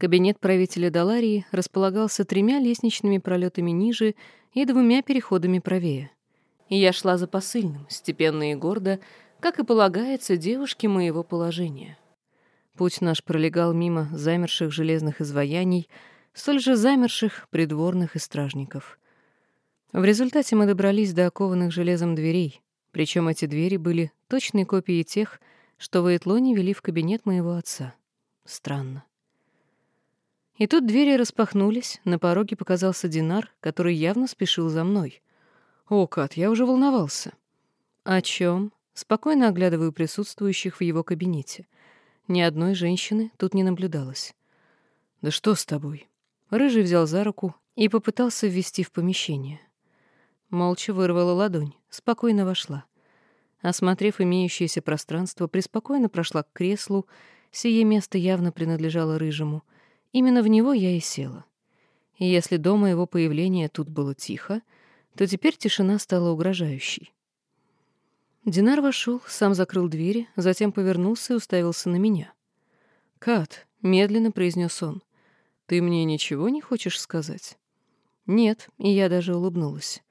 Кабинет правителя Даларии располагался тремя лестничными пролетами ниже и двумя переходами правее. И я шла за посыльным, степенно и гордо, как и полагается девушке моего положения. Путь наш пролегал мимо замерших железных изваяний, столь же замерших придворных и стражников. В результате мы добрались до окованных железом дверей, причем эти двери были точной копией тех, что в Этлоне вели в кабинет моего отца. Странно. И тут двери распахнулись, на пороге показался Динар, который явно спешил за мной. «О, Кат, я уже волновался». «О чем?» Спокойно оглядываю присутствующих в его кабинете. Ни одной женщины тут не наблюдалось. «Да что с тобой?» Рыжий взял за руку и попытался ввести в помещение. Молча вырвала ладонь, спокойно вошла. Осмотрев имеющееся пространство, преспокойно прошла к креслу, сие место явно принадлежало Рыжему. Именно в него я и села. И если до моего появления тут было тихо, то теперь тишина стала угрожающей. Динар вошел, сам закрыл двери, затем повернулся и уставился на меня. «Кат», — медленно произнес он, — «ты мне ничего не хочешь сказать?» «Нет», — и я даже улыбнулась.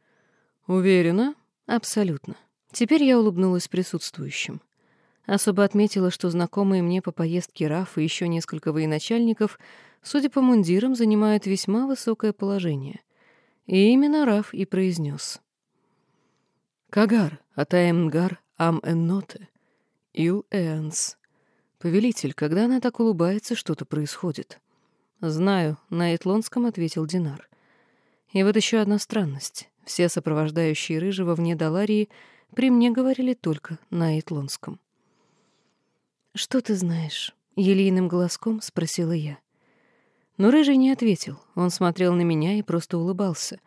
«Уверена?» «Абсолютно». Теперь я улыбнулась присутствующим. Особо отметила, что знакомые мне по поездке Раф и еще несколько военачальников, судя по мундирам, занимают весьма высокое положение. И именно Раф и произнес. «Кагар, атаемнгар ам энноте, ил эанс». «Повелитель, когда она так улыбается, что-то происходит». «Знаю», — на Этлонском ответил Динар. «И вот еще одна странность. Все сопровождающие Рыжего вне Даларии — при мне говорили только на Итлонском. «Что ты знаешь?» — елейным голоском спросила я. Но Рыжий не ответил. Он смотрел на меня и просто улыбался.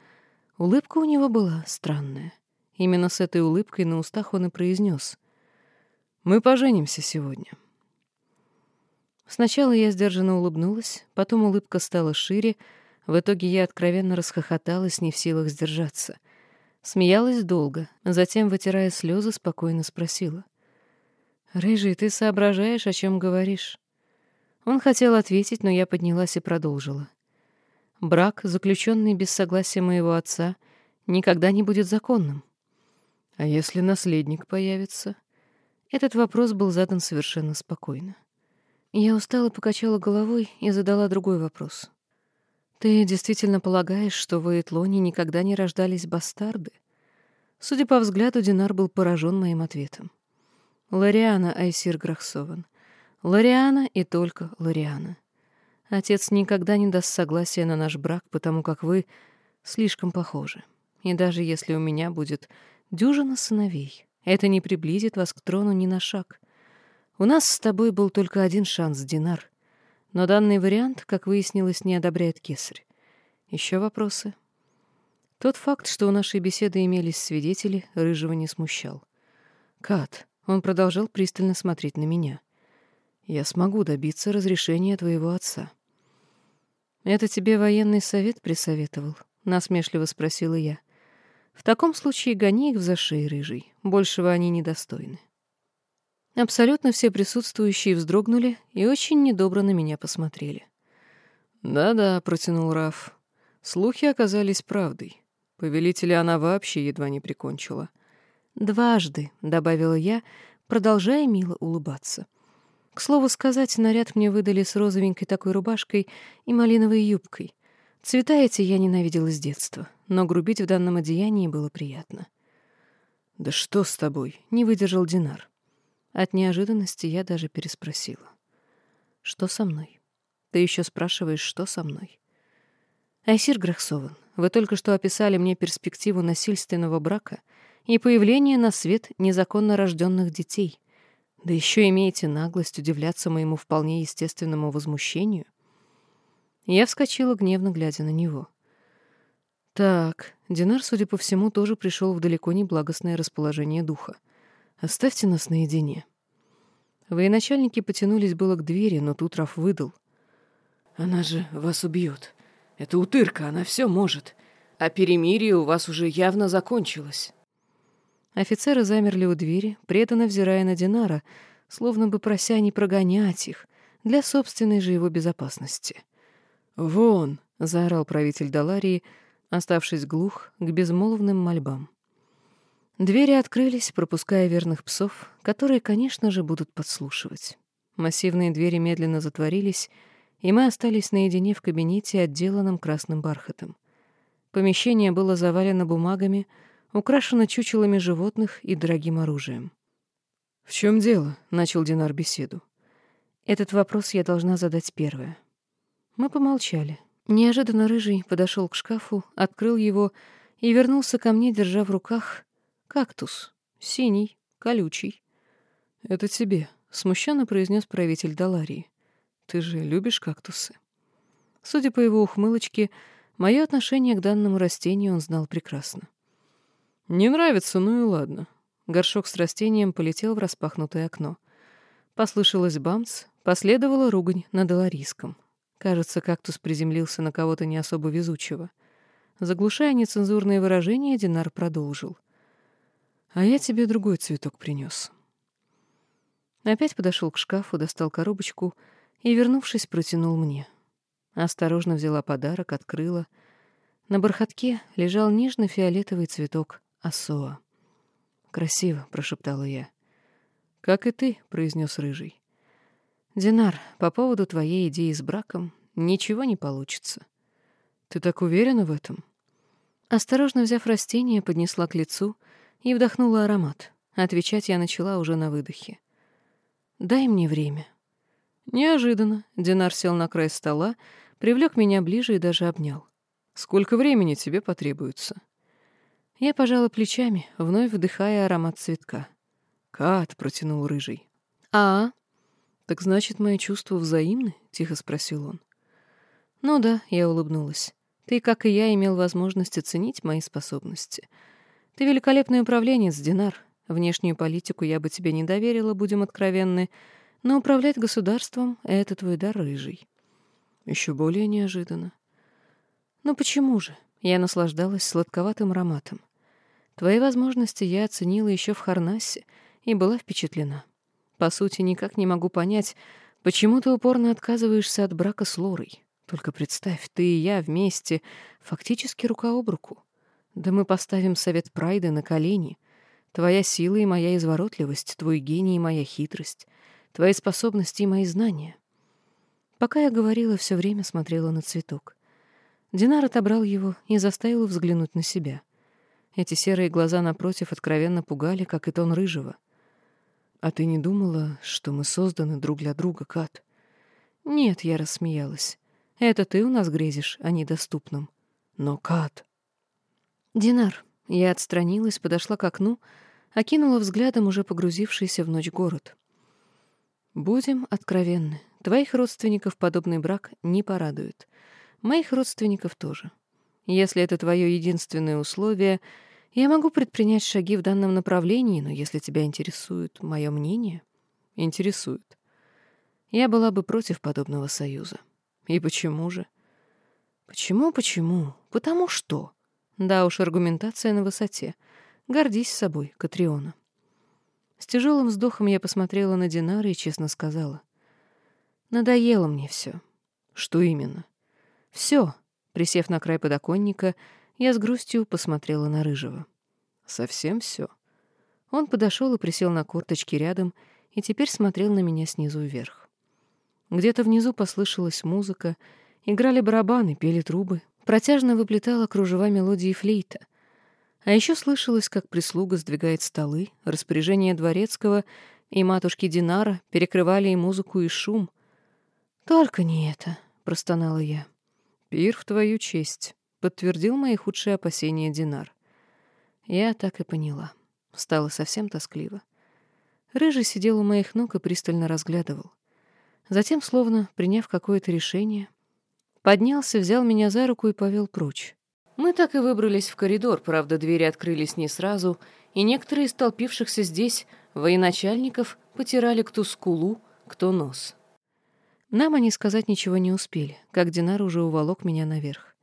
Улыбка у него была странная. Именно с этой улыбкой на устах он и произнес. «Мы поженимся сегодня». Сначала я сдержанно улыбнулась, потом улыбка стала шире, в итоге я откровенно расхохоталась, не в силах сдержаться — Смеялась долго, затем, вытирая слезы, спокойно спросила. «Рыжий, ты соображаешь, о чем говоришь?» Он хотел ответить, но я поднялась и продолжила. «Брак, заключенный без согласия моего отца, никогда не будет законным». «А если наследник появится?» Этот вопрос был задан совершенно спокойно. Я устало покачала головой и задала другой вопрос. «Ты действительно полагаешь, что в Этлоне никогда не рождались бастарды?» Судя по взгляду, Динар был поражен моим ответом. «Лориана Айсир Грахсован. Лориана и только Лориана. Отец никогда не даст согласия на наш брак, потому как вы слишком похожи. И даже если у меня будет дюжина сыновей, это не приблизит вас к трону ни на шаг. У нас с тобой был только один шанс, Динар. Но данный вариант, как выяснилось, не одобряет кесарь. Еще вопросы? Тот факт, что у нашей беседы имелись свидетели, Рыжего не смущал. «Кат», — он продолжал пристально смотреть на меня, — «я смогу добиться разрешения твоего отца». «Это тебе военный совет присоветовал?» — насмешливо спросила я. «В таком случае гони их в зашей, Рыжий. Большего они недостойны». Абсолютно все присутствующие вздрогнули и очень недобро на меня посмотрели. «Да-да», — протянул Раф. Слухи оказались правдой. Повелителя она вообще едва не прикончила. «Дважды», — добавила я, продолжая мило улыбаться. К слову сказать, наряд мне выдали с розовенькой такой рубашкой и малиновой юбкой. Цвета эти я ненавидела с детства, но грубить в данном одеянии было приятно. «Да что с тобой?» — не выдержал Динар. От неожиданности я даже переспросила. «Что со мной? Ты еще спрашиваешь, что со мной?» «Айсир Грахсован, вы только что описали мне перспективу насильственного брака и появления на свет незаконно рожденных детей. Да еще имеете наглость удивляться моему вполне естественному возмущению?» Я вскочила, гневно глядя на него. «Так, Динар, судя по всему, тоже пришел в далеко не благостное расположение духа. Оставьте нас наедине. Военачальники потянулись было к двери, но тут Раф выдал. Она же вас убьет. Это утырка, она все может. А перемирие у вас уже явно закончилось. Офицеры замерли у двери, преданно взирая на Динара, словно бы прося не прогонять их, для собственной же его безопасности. «Вон!» — заорал правитель Даларии, оставшись глух к безмолвным мольбам. Двери открылись, пропуская верных псов, которые, конечно же, будут подслушивать. Массивные двери медленно затворились, и мы остались наедине в кабинете, отделанном красным бархатом. Помещение было завалено бумагами, украшено чучелами животных и дорогим оружием. «В чем дело?» — начал Динар беседу. «Этот вопрос я должна задать первое». Мы помолчали. Неожиданно Рыжий подошел к шкафу, открыл его и вернулся ко мне, держа в руках кактус. Синий, колючий. «Это тебе», — смущенно произнес правитель Даларии. «Ты же любишь кактусы?» Судя по его ухмылочке, мое отношение к данному растению он знал прекрасно. «Не нравится, ну и ладно». Горшок с растением полетел в распахнутое окно. Послышалось бамц, последовала ругань на доларийском. Кажется, кактус приземлился на кого-то не особо везучего. Заглушая нецензурные выражения, Динар продолжил. «А я тебе другой цветок принес. Опять подошел к шкафу, достал коробочку и, вернувшись, протянул мне. Осторожно взяла подарок, открыла. На бархатке лежал нежно-фиолетовый цветок асоа. «Красиво», — прошептала я. «Как и ты», — произнес Рыжий. «Динар, по поводу твоей идеи с браком ничего не получится». «Ты так уверена в этом?» Осторожно взяв растение, поднесла к лицу и вдохнула аромат. Отвечать я начала уже на выдохе. «Дай мне время». Неожиданно Динар сел на край стола, привлек меня ближе и даже обнял. «Сколько времени тебе потребуется?» Я пожала плечами, вновь вдыхая аромат цветка. «Кат», — протянул рыжий. «А, «Так значит, мои чувства взаимны?» — тихо спросил он. «Ну да», — я улыбнулась. «Ты, как и я, имел возможность оценить мои способности. Ты великолепный управленец, Динар. Внешнюю политику я бы тебе не доверила, будем откровенны, но управлять государством — это твой дар рыжий». Еще более неожиданно. «Ну почему же?» Я наслаждалась сладковатым ароматом. Твои возможности я оценила еще в Харнасе и была впечатлена. По сути, никак не могу понять, почему ты упорно отказываешься от брака с Лорой. Только представь, ты и я вместе, фактически рука об руку. Да мы поставим совет Прайда на колени. Твоя сила и моя изворотливость, твой гений и моя хитрость, твои способности и мои знания. Пока я говорила, все время смотрела на цветок. Динар отобрал его и заставил взглянуть на себя. Эти серые глаза напротив откровенно пугали, как и тон рыжего — «А ты не думала, что мы созданы друг для друга, Кат?» «Нет», — я рассмеялась. «Это ты у нас грезишь о недоступном. Но, Кат...» «Динар». Я отстранилась, подошла к окну, окинула взглядом уже погрузившийся в ночь город. «Будем откровенны. Твоих родственников подобный брак не порадует. Моих родственников тоже. Если это твое единственное условие, я могу предпринять шаги в данном направлении, но если тебя интересует мое мнение... Интересует. Я была бы против подобного союза. И почему же? Почему, почему? Потому что. Да уж, аргументация на высоте. Гордись собой, Катриона. С тяжелым вздохом я посмотрела на Динара и честно сказала. Надоело мне все. Что именно? Все. Присев на край подоконника, я с грустью посмотрела на Рыжего. Совсем все. Он подошел и присел на корточки рядом, и теперь смотрел на меня снизу вверх. Где-то внизу послышалась музыка, играли барабаны, пели трубы, протяжно выплетала кружева мелодии флейта. А еще слышалось, как прислуга сдвигает столы, распоряжение дворецкого и матушки Динара перекрывали и музыку, и шум. «Только не это», — простонала я. «Пир в твою честь», подтвердил мои худшие опасения Динар. Я так и поняла. Стало совсем тоскливо. Рыжий сидел у моих ног и пристально разглядывал. Затем, словно приняв какое-то решение, поднялся, взял меня за руку и повел прочь. Мы так и выбрались в коридор, правда, двери открылись не сразу, и некоторые из толпившихся здесь военачальников потирали кто скулу, кто нос. Нам они сказать ничего не успели, как Динар уже уволок меня наверх.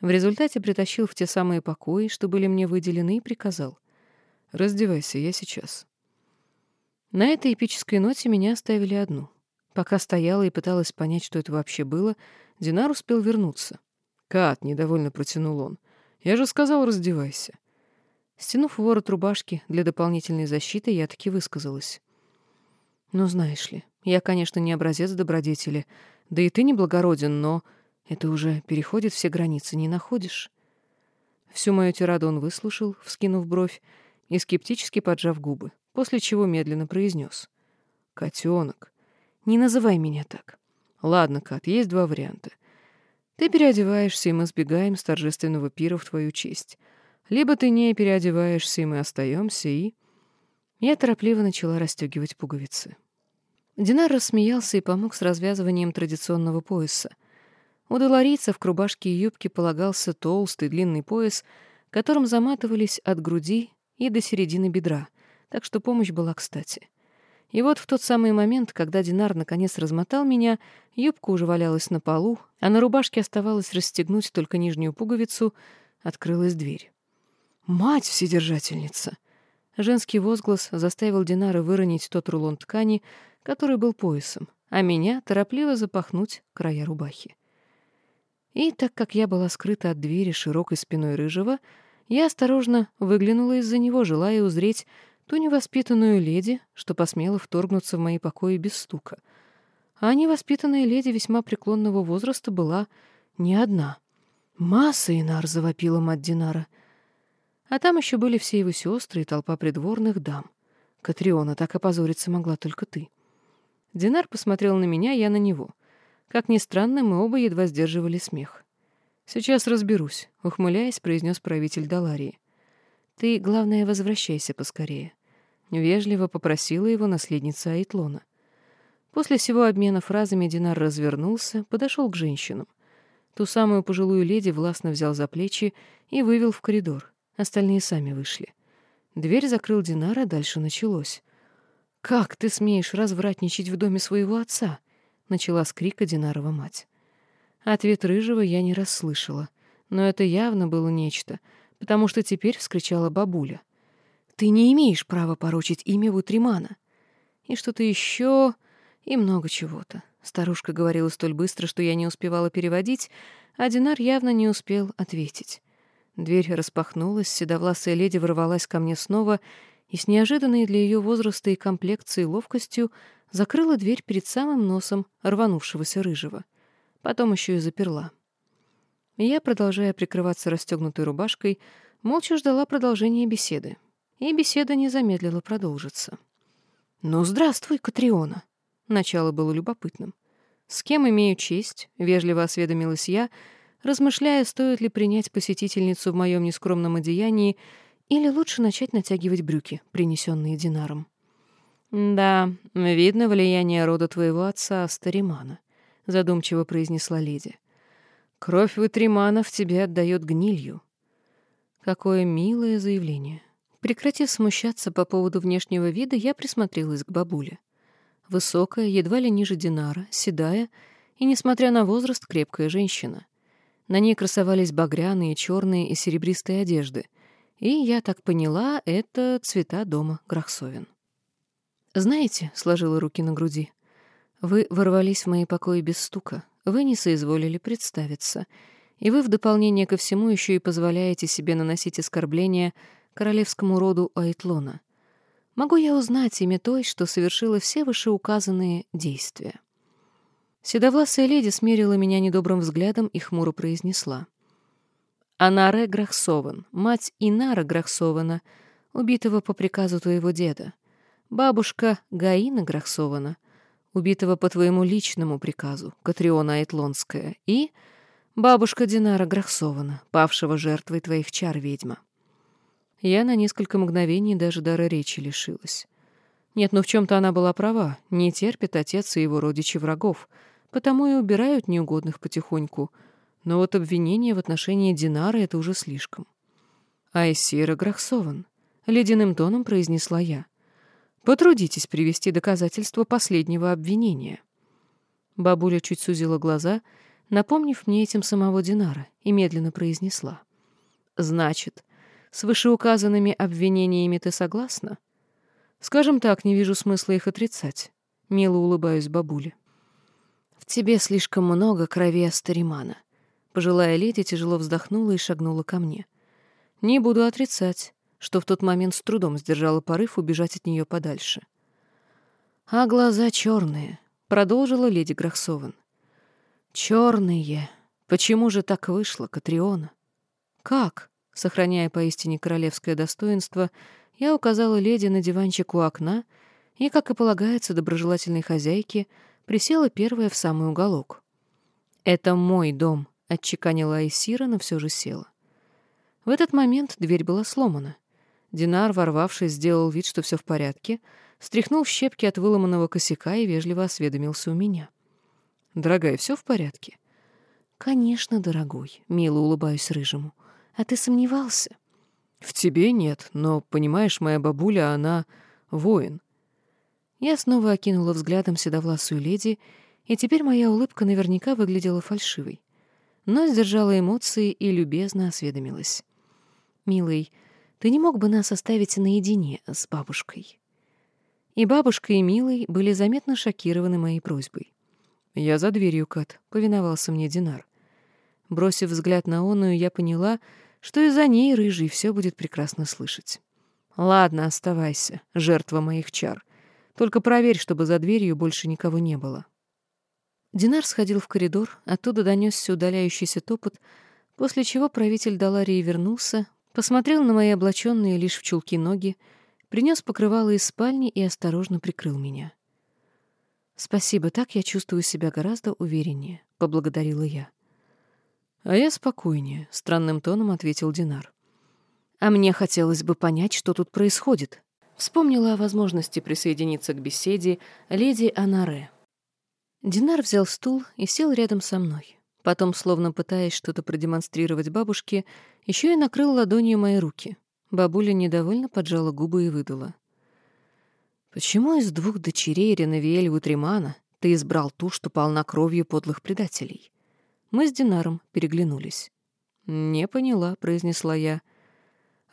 В результате притащил в те самые покои, что были мне выделены, и приказал. «Раздевайся, я сейчас». На этой эпической ноте меня оставили одну. Пока стояла и пыталась понять, что это вообще было, Динар успел вернуться. «Кат!» — недовольно протянул он. «Я же сказал, раздевайся». Стянув ворот рубашки для дополнительной защиты, я таки высказалась. «Ну, знаешь ли, я, конечно, не образец добродетели, да и ты не благороден, но это уже переходит все границы, не находишь?» Всю мою тираду он выслушал, вскинув бровь и скептически поджав губы, после чего медленно произнес. «Котенок, не называй меня так. Ладно, Кат, есть два варианта. Ты переодеваешься, и мы сбегаем с торжественного пира в твою честь. Либо ты не переодеваешься, и мы остаемся, и... Я торопливо начала расстегивать пуговицы. Динар рассмеялся и помог с развязыванием традиционного пояса. У доларийцев к рубашке и юбке полагался толстый длинный пояс, которым заматывались от груди и до середины бедра, так что помощь была кстати. И вот в тот самый момент, когда Динар наконец размотал меня, юбка уже валялась на полу, а на рубашке оставалось расстегнуть только нижнюю пуговицу, открылась дверь. «Мать вседержательница!» Женский возглас заставил Динара выронить тот рулон ткани, который был поясом, а меня торопливо запахнуть края рубахи. И так как я была скрыта от двери широкой спиной рыжего, я осторожно выглянула из-за него, желая узреть ту невоспитанную леди, что посмела вторгнуться в мои покои без стука. А невоспитанная леди весьма преклонного возраста была не одна. Масса Инар завопила мать Динара. А там еще были все его сестры и толпа придворных дам. Катриона, так опозориться могла только ты. Динар посмотрел на меня, я на него. Как ни странно, мы оба едва сдерживали смех. «Сейчас разберусь», — ухмыляясь, произнес правитель Даларии. «Ты, главное, возвращайся поскорее. — вежливо попросила его наследница Айтлона. После всего обмена фразами Динар развернулся, подошел к женщинам. Ту самую пожилую леди властно взял за плечи и вывел в коридор. Остальные сами вышли. Дверь закрыл Динара, дальше началось. «Как ты смеешь развратничать в доме своего отца?» — начала с крика Динарова мать. Ответ Рыжего я не расслышала, но это явно было нечто, потому что теперь вскричала бабуля. Ты не имеешь права порочить имя Вутримана. И что-то еще, и много чего-то. Старушка говорила столь быстро, что я не успевала переводить, а Динар явно не успел ответить. Дверь распахнулась, седовласая леди ворвалась ко мне снова и с неожиданной для ее возраста и комплекции ловкостью закрыла дверь перед самым носом рванувшегося рыжего. Потом еще и заперла. Я, продолжая прикрываться расстегнутой рубашкой, молча ждала продолжения беседы и беседа не замедлила продолжиться. «Ну, здравствуй, Катриона!» Начало было любопытным. «С кем имею честь?» — вежливо осведомилась я, размышляя, стоит ли принять посетительницу в моем нескромном одеянии или лучше начать натягивать брюки, принесенные Динаром. «Да, видно влияние рода твоего отца, Старимана», — задумчиво произнесла леди. «Кровь Ватримана в тебе отдает гнилью». Какое милое заявление. Прекратив смущаться по поводу внешнего вида, я присмотрелась к бабуле. Высокая, едва ли ниже Динара, седая и, несмотря на возраст, крепкая женщина. На ней красовались багряные, черные и серебристые одежды. И, я так поняла, это цвета дома Грахсовин. «Знаете», — сложила руки на груди, — «вы ворвались в мои покои без стука, вы не соизволили представиться, и вы в дополнение ко всему еще и позволяете себе наносить оскорбления королевскому роду Айтлона. Могу я узнать имя той, что совершила все вышеуказанные действия?» Седовласая леди смерила меня недобрым взглядом и хмуро произнесла. «Анаре Грахсован, мать Инара Грахсована, убитого по приказу твоего деда, бабушка Гаина Грахсована, убитого по твоему личному приказу, Катриона Айтлонская, и бабушка Динара Грахсована, павшего жертвой твоих чар, ведьма. Я на несколько мгновений даже дара речи лишилась. Нет, ну в чем-то она была права. Не терпит отец и его родичи врагов, потому и убирают неугодных потихоньку. Но вот обвинение в отношении Динара — это уже слишком. «Айсира Грахсован», — ледяным тоном произнесла я. «Потрудитесь привести доказательства последнего обвинения». Бабуля чуть сузила глаза, напомнив мне этим самого Динара, и медленно произнесла. «Значит, с вышеуказанными обвинениями ты согласна? Скажем так, не вижу смысла их отрицать. Мило улыбаюсь бабуле. В тебе слишком много крови Астаримана. Пожилая леди тяжело вздохнула и шагнула ко мне. Не буду отрицать, что в тот момент с трудом сдержала порыв убежать от нее подальше. А глаза черные, продолжила леди Грахсован. Черные. Почему же так вышло, Катриона? Как? Сохраняя поистине королевское достоинство, я указала леди на диванчик у окна и, как и полагается доброжелательной хозяйке, присела первая в самый уголок. «Это мой дом», — отчеканила Айсира, но все же села. В этот момент дверь была сломана. Динар, ворвавшись, сделал вид, что все в порядке, стряхнул щепки от выломанного косяка и вежливо осведомился у меня. «Дорогая, все в порядке?» «Конечно, дорогой», — мило улыбаюсь рыжему. «А ты сомневался?» «В тебе нет, но, понимаешь, моя бабуля, она воин». Я снова окинула взглядом седовласую леди, и теперь моя улыбка наверняка выглядела фальшивой. Но сдержала эмоции и любезно осведомилась. «Милый, ты не мог бы нас оставить наедине с бабушкой?» И бабушка, и Милый были заметно шокированы моей просьбой. «Я за дверью, Кат», — повиновался мне Динар. Бросив взгляд на оную, я поняла, что и за ней рыжий все будет прекрасно слышать. «Ладно, оставайся, жертва моих чар. Только проверь, чтобы за дверью больше никого не было». Динар сходил в коридор, оттуда донесся удаляющийся топот, после чего правитель Даларии вернулся, посмотрел на мои облаченные лишь в чулки ноги, принес покрывало из спальни и осторожно прикрыл меня. «Спасибо, так я чувствую себя гораздо увереннее», — поблагодарила я. «А я спокойнее», — странным тоном ответил Динар. «А мне хотелось бы понять, что тут происходит», — вспомнила о возможности присоединиться к беседе леди Анаре. Динар взял стул и сел рядом со мной. Потом, словно пытаясь что-то продемонстрировать бабушке, еще и накрыл ладонью мои руки. Бабуля недовольно поджала губы и выдала. «Почему из двух дочерей Ренавиэль Утримана ты избрал ту, что полна кровью подлых предателей?» Мы с Динаром переглянулись. «Не поняла», — произнесла я.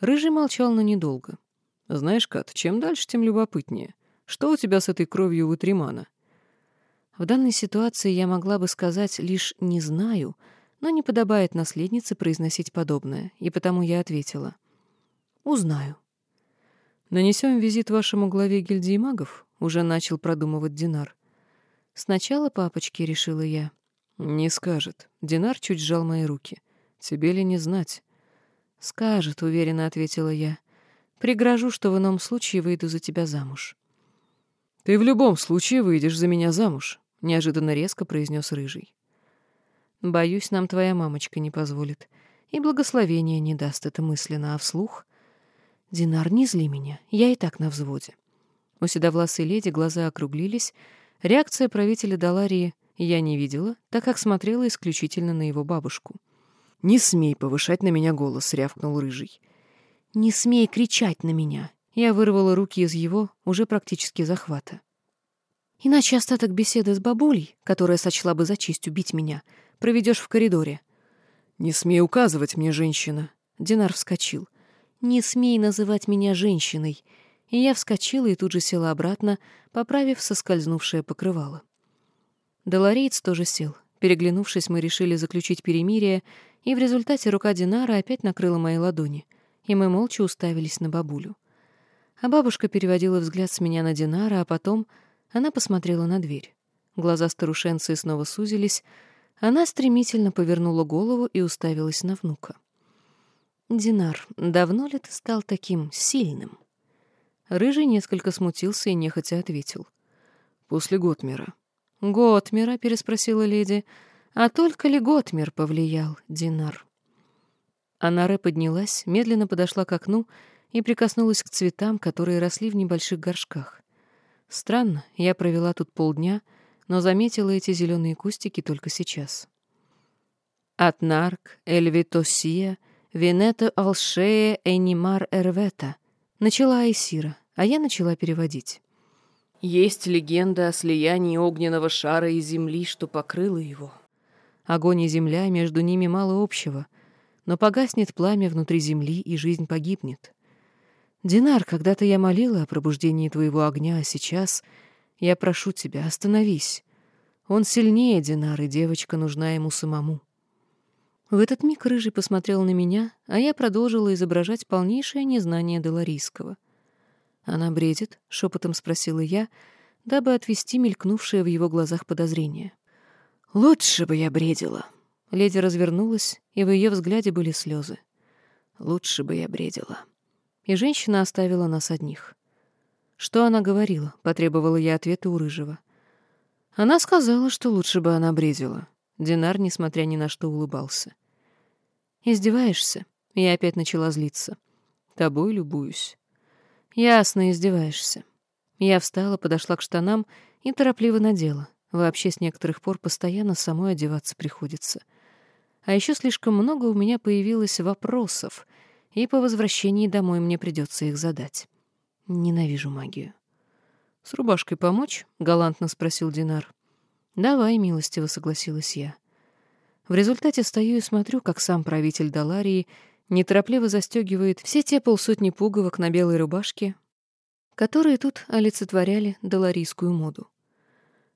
Рыжий молчал, но недолго. «Знаешь, Кат, чем дальше, тем любопытнее. Что у тебя с этой кровью Утримана?» В данной ситуации я могла бы сказать лишь «не знаю», но не подобает наследнице произносить подобное, и потому я ответила. «Узнаю». «Нанесем визит вашему главе гильдии магов?» — уже начал продумывать Динар. «Сначала папочки», — решила я. «Не скажет». Динар чуть сжал мои руки. «Тебе ли не знать?» «Скажет», — уверенно ответила я. «Пригрожу, что в ином случае выйду за тебя замуж». «Ты в любом случае выйдешь за меня замуж», — неожиданно резко произнес Рыжий. «Боюсь, нам твоя мамочка не позволит. И благословения не даст это мысленно, а вслух...» «Динар, не зли меня, я и так на взводе». У седовласой леди глаза округлились. Реакция правителя Даларии я не видела, так как смотрела исключительно на его бабушку. «Не смей повышать на меня голос», — рявкнул Рыжий. «Не смей кричать на меня!» Я вырвала руки из его, уже практически захвата. «Иначе остаток беседы с бабулей, которая сочла бы за честь убить меня, проведешь в коридоре». «Не смей указывать мне, женщина!» Динар вскочил. «Не смей называть меня женщиной!» И я вскочила и тут же села обратно, поправив соскользнувшее покрывало. Долореец тоже сел. Переглянувшись, мы решили заключить перемирие, и в результате рука Динара опять накрыла мои ладони, и мы молча уставились на бабулю. А бабушка переводила взгляд с меня на Динара, а потом она посмотрела на дверь. Глаза старушенцы снова сузились, она стремительно повернула голову и уставилась на внука. «Динар, давно ли ты стал таким сильным?» Рыжий несколько смутился и нехотя ответил. «После Готмера». «Готмера?» — переспросила леди. «А только ли Готмер повлиял, Динар?» Анаре поднялась, медленно подошла к окну и прикоснулась к цветам, которые росли в небольших горшках. Странно, я провела тут полдня, но заметила эти зеленые кустики только сейчас. «Атнарк, Эльвитосия, Венето Алшея, Энимар Эрвета», — начала Айсира, а я начала переводить. Есть легенда о слиянии огненного шара и земли, что покрыло его. Огонь и земля, между ними мало общего, но погаснет пламя внутри земли, и жизнь погибнет. Динар, когда-то я молила о пробуждении твоего огня, а сейчас я прошу тебя, остановись. Он сильнее Динары, девочка нужна ему самому. В этот миг Рыжий посмотрел на меня, а я продолжила изображать полнейшее незнание Деларийского. «Она бредит?» — шепотом спросила я, дабы отвести мелькнувшее в его глазах подозрение. «Лучше бы я бредила!» Леди развернулась, и в ее взгляде были слезы. «Лучше бы я бредила!» И женщина оставила нас одних. «Что она говорила?» — потребовала я ответа у Рыжего. Она сказала, что лучше бы она бредила. Динар, несмотря ни на что, улыбался. «Издеваешься?» Я опять начала злиться. «Тобой любуюсь». «Ясно, издеваешься». Я встала, подошла к штанам и торопливо надела. Вообще с некоторых пор постоянно самой одеваться приходится. А еще слишком много у меня появилось вопросов, и по возвращении домой мне придется их задать. Ненавижу магию. «С рубашкой помочь?» — галантно спросил Динар. «Давай, милостиво», — согласилась я. В результате стою и смотрю, как сам правитель Даларии неторопливо застегивает все те полсотни пуговок на белой рубашке, которые тут олицетворяли даларийскую моду.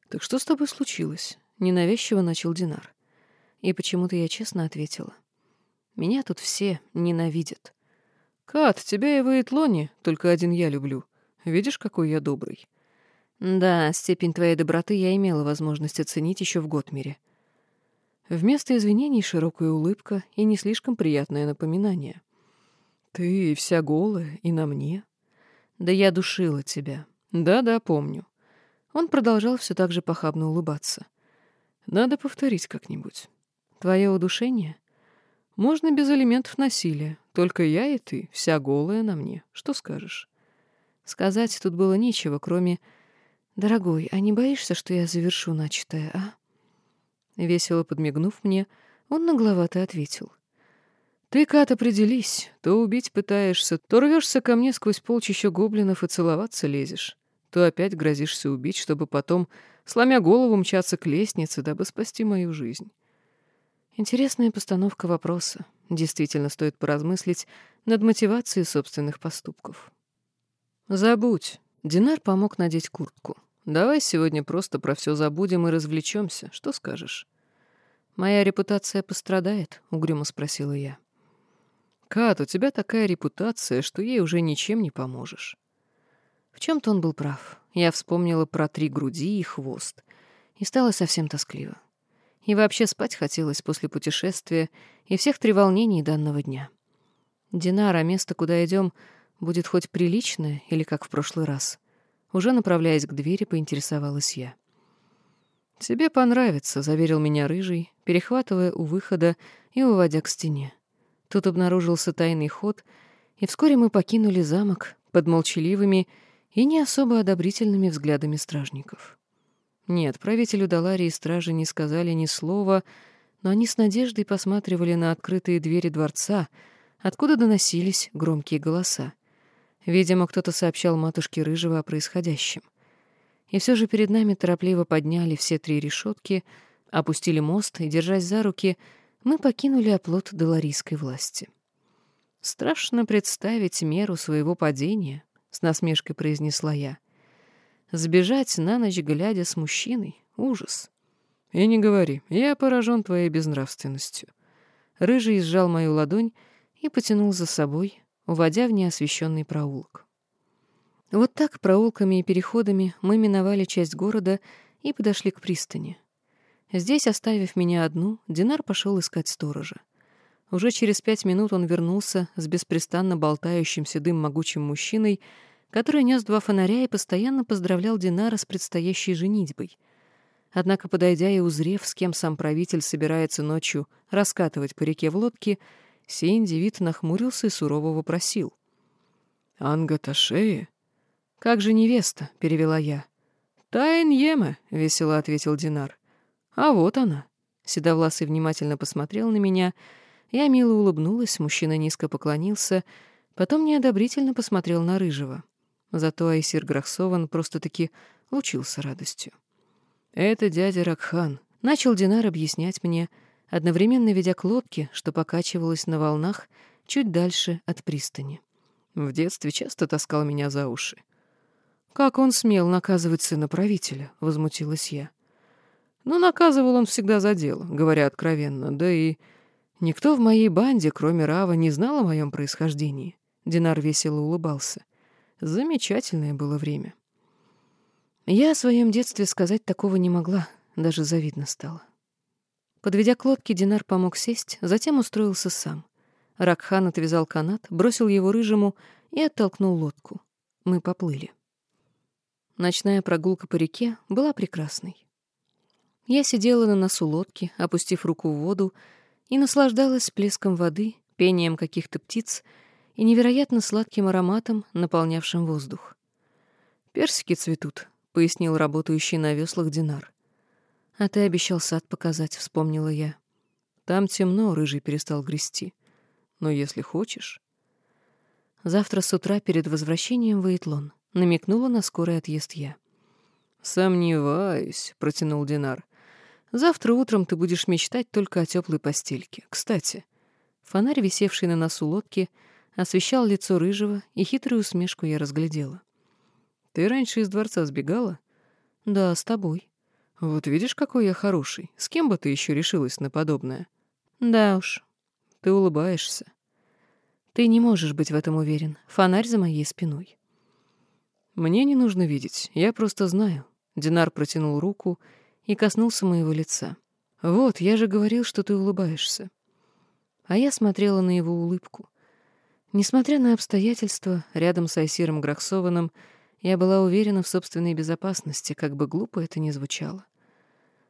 «Так что с тобой случилось?» — ненавязчиво начал Динар. И почему-то я честно ответила. «Меня тут все ненавидят». «Кат, тебя и в Эйтлоне только один я люблю. Видишь, какой я добрый?» Да, степень твоей доброты я имела возможность оценить еще в Готмере. Вместо извинений широкая улыбка и не слишком приятное напоминание. Ты вся голая и на мне. Да я душила тебя. Да-да, помню. Он продолжал все так же похабно улыбаться. Надо повторить как-нибудь. Твое удушение? Можно без элементов насилия. Только я и ты, вся голая на мне. Что скажешь? Сказать тут было нечего, кроме «Дорогой, а не боишься, что я завершу начатое, а?» Весело подмигнув мне, он нагловато ответил. «Ты, Кат, определись. То убить пытаешься, то рвешься ко мне сквозь полчища гоблинов и целоваться лезешь, то опять грозишься убить, чтобы потом, сломя голову, мчаться к лестнице, дабы спасти мою жизнь». Интересная постановка вопроса. Действительно стоит поразмыслить над мотивацией собственных поступков. «Забудь». Динар помог надеть куртку. Давай сегодня просто про все забудем и развлечемся. Что скажешь? Моя репутация пострадает, угрюмо спросила я. Кат, у тебя такая репутация, что ей уже ничем не поможешь. В чем-то он был прав. Я вспомнила про три груди и хвост, и стало совсем тоскливо. И вообще спать хотелось после путешествия и всех треволнений данного дня. Динара, место, куда идем, будет хоть приличное или как в прошлый раз — уже направляясь к двери, поинтересовалась я. «Тебе понравится», — заверил меня Рыжий, перехватывая у выхода и уводя к стене. Тут обнаружился тайный ход, и вскоре мы покинули замок под молчаливыми и не особо одобрительными взглядами стражников. Нет, правителю Даларии стражи не сказали ни слова, но они с надеждой посматривали на открытые двери дворца, откуда доносились громкие голоса. Видимо, кто-то сообщал матушке Рыжего о происходящем. И все же перед нами торопливо подняли все три решетки, опустили мост, и, держась за руки, мы покинули оплот доларийской власти. «Страшно представить меру своего падения», — с насмешкой произнесла я. «Сбежать на ночь, глядя с мужчиной — ужас». «И не говори, я поражен твоей безнравственностью». Рыжий сжал мою ладонь и потянул за собой, уводя в неосвещенный проулок. Вот так проулками и переходами мы миновали часть города и подошли к пристани. Здесь, оставив меня одну, Динар пошел искать сторожа. Уже через пять минут он вернулся с беспрестанно болтающимся дым могучим мужчиной, который нес два фонаря и постоянно поздравлял Динара с предстоящей женитьбой. Однако, подойдя и узрев, с кем сам правитель собирается ночью раскатывать по реке в лодке, Сей индивид нахмурился и сурово вопросил. «Анга Ташея?» «Как же невеста?» — перевела я. «Тайн Ема», — весело ответил Динар. «А вот она». Седовласый внимательно посмотрел на меня. Я мило улыбнулась, мужчина низко поклонился, потом неодобрительно посмотрел на Рыжего. Зато Айсир Грахсован просто-таки лучился радостью. «Это дядя Ракхан», — начал Динар объяснять мне, — одновременно ведя к лодке, что покачивалась на волнах чуть дальше от пристани. В детстве часто таскал меня за уши. «Как он смел наказывать сына правителя?» — возмутилась я. Но наказывал он всегда за дело, говоря откровенно, да и... Никто в моей банде, кроме Рава, не знал о моем происхождении. Динар весело улыбался. Замечательное было время. Я о своем детстве сказать такого не могла, даже завидно стало. Подведя к лодке, Динар помог сесть, затем устроился сам. Ракхан отвязал канат, бросил его рыжему и оттолкнул лодку. Мы поплыли. Ночная прогулка по реке была прекрасной. Я сидела на носу лодки, опустив руку в воду, и наслаждалась плеском воды, пением каких-то птиц и невероятно сладким ароматом, наполнявшим воздух. «Персики цветут», — пояснил работающий на веслах Динар. «А ты обещал сад показать», — вспомнила я. «Там темно», — рыжий перестал грести. «Но если хочешь...» Завтра с утра перед возвращением в Эйтлон намекнула на скорый отъезд я. «Сомневаюсь», — протянул Динар. «Завтра утром ты будешь мечтать только о теплой постельке. Кстати...» Фонарь, висевший на носу лодки, — освещал лицо рыжего, и хитрую усмешку я разглядела. «Ты раньше из дворца сбегала?» «Да, с тобой». «Вот видишь, какой я хороший. С кем бы ты еще решилась на подобное?» «Да уж. Ты улыбаешься». «Ты не можешь быть в этом уверен. Фонарь за моей спиной». «Мне не нужно видеть. Я просто знаю». Динар протянул руку и коснулся моего лица. «Вот, я же говорил, что ты улыбаешься». А я смотрела на его улыбку — Несмотря на обстоятельства, рядом с Айсиром Грахсованом я была уверена в собственной безопасности, как бы глупо это ни звучало.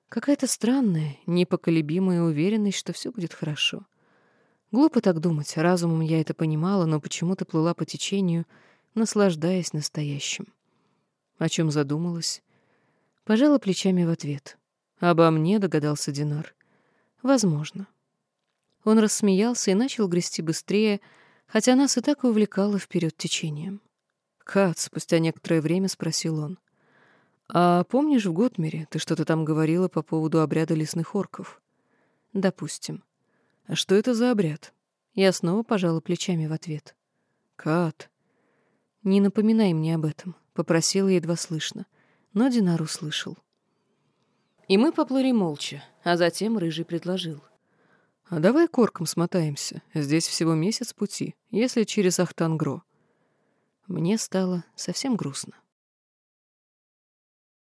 Какая-то странная, непоколебимая уверенность, что все будет хорошо. Глупо так думать, разумом я это понимала, но почему-то плыла по течению, наслаждаясь настоящим. О чем задумалась? Пожала плечами в ответ. «Обо мне», — догадался Динар. «Возможно». Он рассмеялся и начал грести быстрее, — хотя нас и так увлекало вперед течением. «Кат», — спустя некоторое время спросил он, «а помнишь в Готмере ты что-то там говорила по поводу обряда лесных орков?» «Допустим». «А что это за обряд?» Я снова пожала плечами в ответ. «Кат». «Не напоминай мне об этом», — попросила едва слышно, но Динар услышал. И мы поплыли молча, а затем Рыжий предложил. А давай корком смотаемся. Здесь всего месяц пути, если через Ахтангро. Мне стало совсем грустно.